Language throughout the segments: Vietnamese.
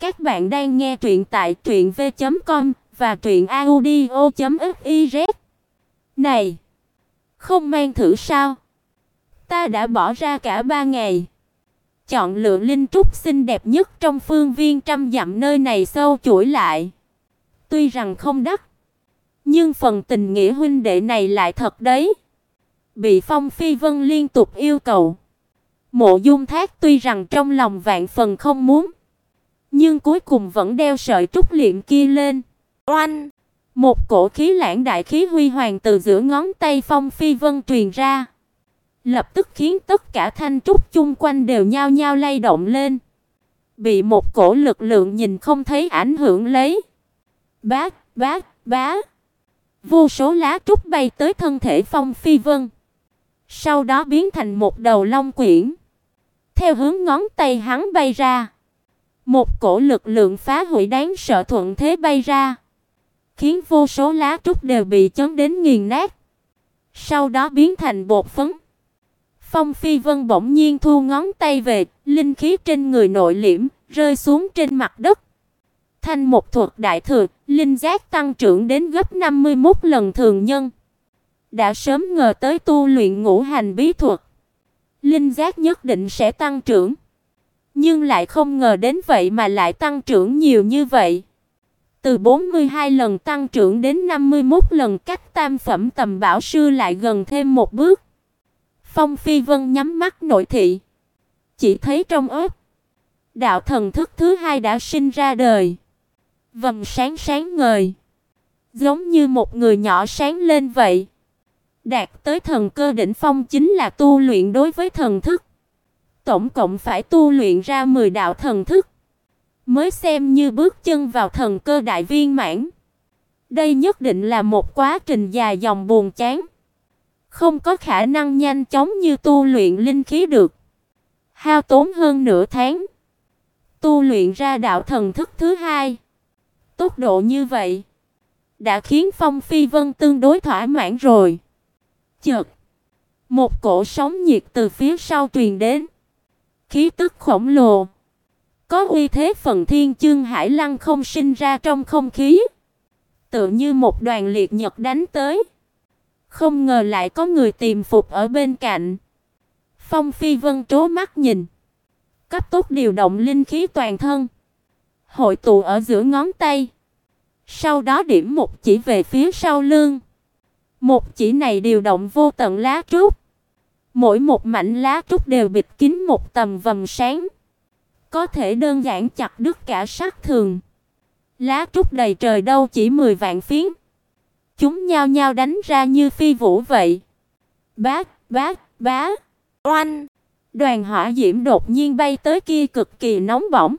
Các bạn đang nghe truyện tại truyệnv.com và truyệnaudio.fiz. Này, không mang thử sao? Ta đã bỏ ra cả ba ngày. Chọn lựa linh trúc xinh đẹp nhất trong phương viên trăm dặm nơi này sâu chuỗi lại. Tuy rằng không đắt, nhưng phần tình nghĩa huynh đệ này lại thật đấy. Bị Phong Phi Vân liên tục yêu cầu. Mộ Dung Thác tuy rằng trong lòng vạn phần không muốn, nhưng cuối cùng vẫn đeo sợi trúc liệm kia lên. Oanh! Một cổ khí lãng đại khí huy hoàng từ giữa ngón tay Phong Phi Vân truyền ra, lập tức khiến tất cả thanh trúc chung quanh đều nhao nhao lay động lên, bị một cổ lực lượng nhìn không thấy ảnh hưởng lấy. Bá, bá, bá. Vô số lá trúc bay tới thân thể Phong Phi Vân, sau đó biến thành một đầu long quyển. Theo hướng ngón tay hắn bay ra, một cổ lực lượng phá hủy đáng sợ thuận thế bay ra, khiến vô số lá trúc đều bị chấn đến nghiền nát. Sau đó biến thành bột phấn. Phong Phi Vân bỗng nhiên thu ngón tay về, linh khí trên người nội liễm, rơi xuống trên mặt đất. Thanh một thuật đại thừa, linh giác tăng trưởng đến gấp 51 lần thường nhân. Đã sớm ngờ tới tu luyện ngũ hành bí thuật, linh giác nhất định sẽ tăng trưởng nhưng lại không ngờ đến vậy mà lại tăng trưởng nhiều như vậy. Từ 42 lần tăng trưởng đến 51 lần cách tam phẩm tầm bảo sư lại gần thêm một bước. Phong Phi Vân nhắm mắt nội thị, chỉ thấy trong ốc đạo thần thức thứ hai đã sinh ra đời. Vầng sáng sáng ngời, giống như một người nhỏ sáng lên vậy. Đạt tới thần cơ đỉnh phong chính là tu luyện đối với thần thức tổng cộng phải tu luyện ra 10 đạo thần thức, mới xem như bước chân vào thần cơ đại viên mãn. Đây nhất định là một quá trình dài dòng buồn chán, không có khả năng nhanh chóng như tu luyện linh khí được. Hao tốn hơn nửa tháng, tu luyện ra đạo thần thức thứ hai. Tốc độ như vậy đã khiến Phong Phi Vân tương đối thỏa mãn rồi. Chợt, một cổ sóng nhiệt từ phía sau truyền đến khí tức khổng lồ. Có uy thế phần thiên chương hải lăng không sinh ra trong không khí. Tựa như một đoàn liệt nhật đánh tới. Không ngờ lại có người tìm phục ở bên cạnh. Phong Phi Vân trố mắt nhìn. Cấp tốc điều động linh khí toàn thân. Hội tụ ở giữa ngón tay. Sau đó điểm một chỉ về phía sau lưng. Một chỉ này điều động vô tận lá trúc. Mỗi một mảnh lá trúc đều bịt kín một tầm vầng sáng, có thể đơn giản chặt đứt cả sát thường. Lá trúc đầy trời đâu chỉ 10 vạn phiến. Chúng nhao nhao đánh ra như phi vũ vậy. Bát, bát, bá, oanh. Đoàn hỏa diễm đột nhiên bay tới kia cực kỳ nóng bỏng,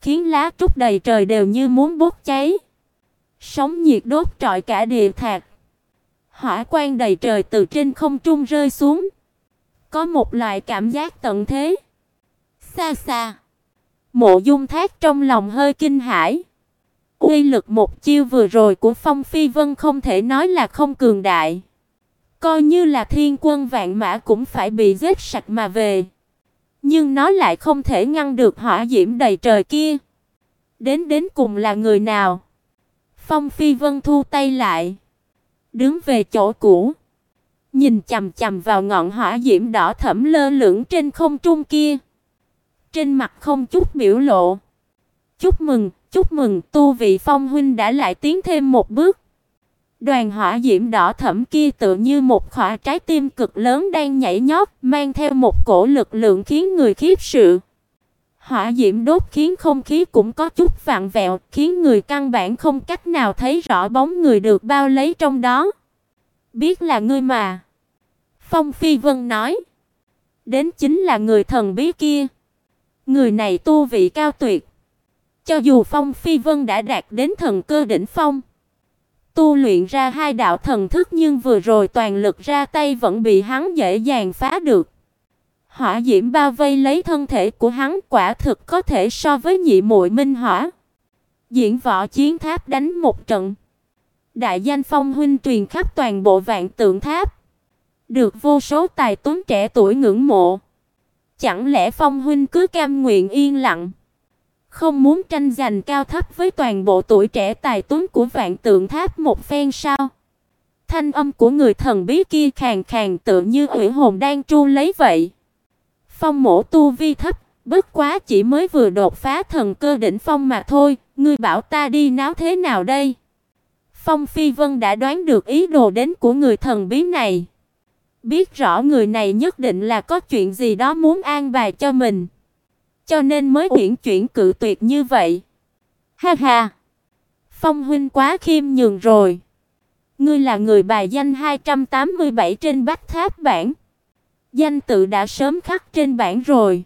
khiến lá trúc đầy trời đều như muốn bốc cháy. Sóng nhiệt đốt trọi cả địa thạch. Hỏa quang đầy trời từ trên không trung rơi xuống. Có một loại cảm giác tận thế. Xa xa. Mộ Dung Thác trong lòng hơi kinh hãi. Uy lực một chiêu vừa rồi của Phong Phi Vân không thể nói là không cường đại. Coi như là thiên quân vạn mã cũng phải bị giết sạch mà về. Nhưng nó lại không thể ngăn được hỏa diễm đầy trời kia. Đến đến cùng là người nào? Phong Phi Vân thu tay lại, đứng về chỗ cũ. Nhìn chằm chằm vào ngọn hỏa diễm đỏ thẫm lơ lửng trên không trung kia. Trên mặt không chút biểu lộ. Chúc mừng, chúc mừng, tu vị Phong huynh đã lại tiến thêm một bước. Đoàn hỏa diễm đỏ thẫm kia tựa như một quả trái tim cực lớn đang nhảy nhót, mang theo một cổ lực lượng khiến người khiếp sợ. Hỏa diễm đốt khiến không khí cũng có chút vặn vẹo, khiến người căn bản không cách nào thấy rõ bóng người được bao lấy trong đó. Biết là ngươi mà. Phong Phi Vân nói. Đến chính là người thần bí kia. Người này tu vị cao tuyệt. Cho dù Phong Phi Vân đã đạt đến thần cơ đỉnh phong, tu luyện ra hai đạo thần thức nhưng vừa rồi toàn lực ra tay vẫn bị hắn dễ dàng phá được. Hỏa diễm bao vây lấy thân thể của hắn quả thực có thể so với nhị muội minh hỏa. Diễn võ chiến tháp đánh một trận. Đại danh Phong huynh truyền khắp toàn bộ vạn tượng tháp, được vô số tài tuấn trẻ tuổi ngưỡng mộ. Chẳng lẽ Phong huynh cứ cam nguyện yên lặng, Không muốn tranh giành cao thấp với toàn bộ tuổi trẻ tài tuấn của Vạn Tượng Tháp một phen sao? Thanh âm của người thần bí kia khàn khàn tựa như ủy hồn đang tru lấy vậy. Phong mổ tu vi thấp, bất quá chỉ mới vừa đột phá thần cơ đỉnh phong mà thôi, ngươi bảo ta đi náo thế nào đây? Phong Phi Vân đã đoán được ý đồ đến của người thần bí này. Biết rõ người này nhất định là có chuyện gì đó muốn an bài cho mình, cho nên mới uyển chuyển cự tuyệt như vậy. Ha ha. Phong huynh quá khiêm nhường rồi. Ngươi là người bài danh 287 trên Bách Tháp bảng. Danh tự đã sớm khắc trên bảng rồi.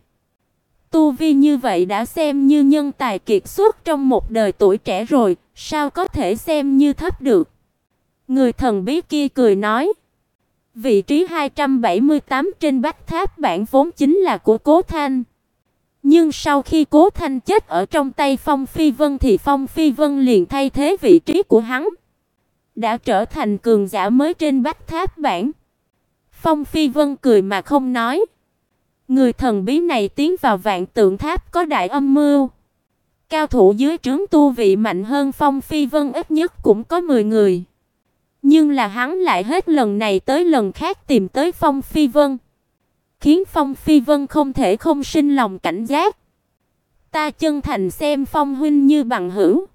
Tu vi như vậy đã xem như nhân tài kiệt xuất trong một đời tuổi trẻ rồi, sao có thể xem như thấp được. Người thần bí kia cười nói, vị trí 278 trên Bách Tháp bản vốn chính là của Cố Thanh. Nhưng sau khi Cố Thanh chết ở trong tay Phong Phi Vân thì Phong Phi Vân liền thay thế vị trí của hắn, đã trở thành cường giả mới trên Bách Tháp bản. Phong Phi Vân cười mà không nói. Người thần bí này tiến vào Vạn Tượng Tháp có đại âm mưu. Cao thủ dưới trướng tu vị mạnh hơn Phong Phi Vân ít nhất cũng có 10 người. Nhưng là hắn lại hết lần này tới lần khác tìm tới Phong Phi Vân, khiến Phong Phi Vân không thể không sinh lòng cảnh giác. Ta chân thành xem Phong huynh như bằng hữu,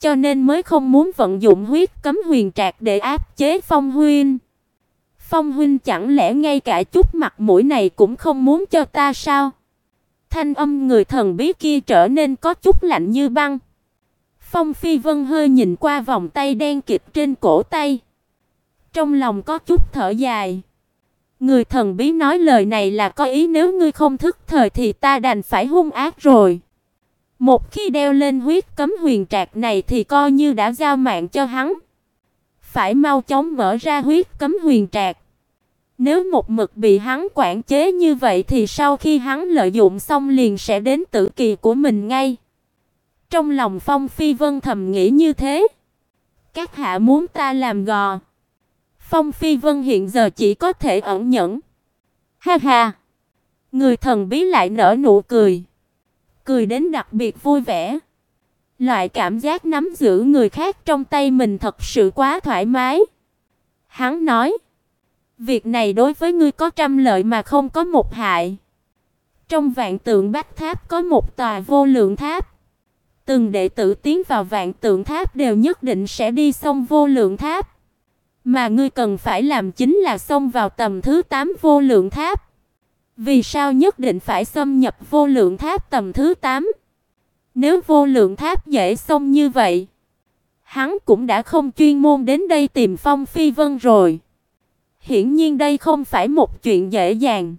cho nên mới không muốn vận dụng huyết cấm huyền trạc để áp chế Phong huynh. Phong huynh chẳng lẽ ngay cả chút mặt mũi này cũng không muốn cho ta sao? Thanh âm người thần bí kia trở nên có chút lạnh như băng. Phong Phi Vân hơi nhìn qua vòng tay đen kịt trên cổ tay. Trong lòng có chút thở dài. Người thần bí nói lời này là có ý nếu ngươi không thức thời thì ta đành phải hung ác rồi. Một khi đeo lên huyết cấm huyền trạc này thì coi như đã giao mạng cho hắn. Phải mau chóng mở ra huyết cấm huyền trạc. Nếu một mực bị hắn quản chế như vậy thì sau khi hắn lợi dụng xong liền sẽ đến tử kỳ của mình ngay. Trong lòng Phong Phi Vân thầm nghĩ như thế. Các hạ muốn ta làm gò. Phong Phi Vân hiện giờ chỉ có thể ẩn nhẫn. Ha ha. Người thần bí lại nở nụ cười. Cười đến đặc biệt vui vẻ. Loại cảm giác nắm giữ người khác trong tay mình thật sự quá thoải mái. Hắn nói: Việc này đối với ngươi có trăm lợi mà không có một hại. Trong vạn tượng bách tháp có một tòa vô lượng tháp. Từng đệ tử tiến vào vạn tượng tháp đều nhất định sẽ đi xong vô lượng tháp. Mà ngươi cần phải làm chính là xông vào tầm thứ 8 vô lượng tháp. Vì sao nhất định phải xâm nhập vô lượng tháp tầm thứ 8? Nếu vô lượng tháp dễ xông như vậy, hắn cũng đã không chuyên môn đến đây tìm Phong Phi Vân rồi. Hiển nhiên đây không phải một chuyện dễ dàng,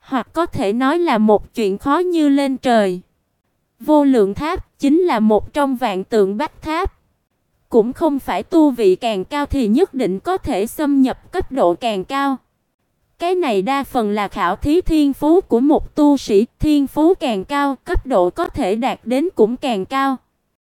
hoặc có thể nói là một chuyện khó như lên trời. Vô lượng tháp chính là một trong vạn tượng bách tháp. Cũng không phải tu vị càng cao thì nhất định có thể xâm nhập cấp độ càng cao. Cái này đa phần là khảo thí thiên phú của một tu sĩ, thiên phú càng cao, cấp độ có thể đạt đến cũng càng cao.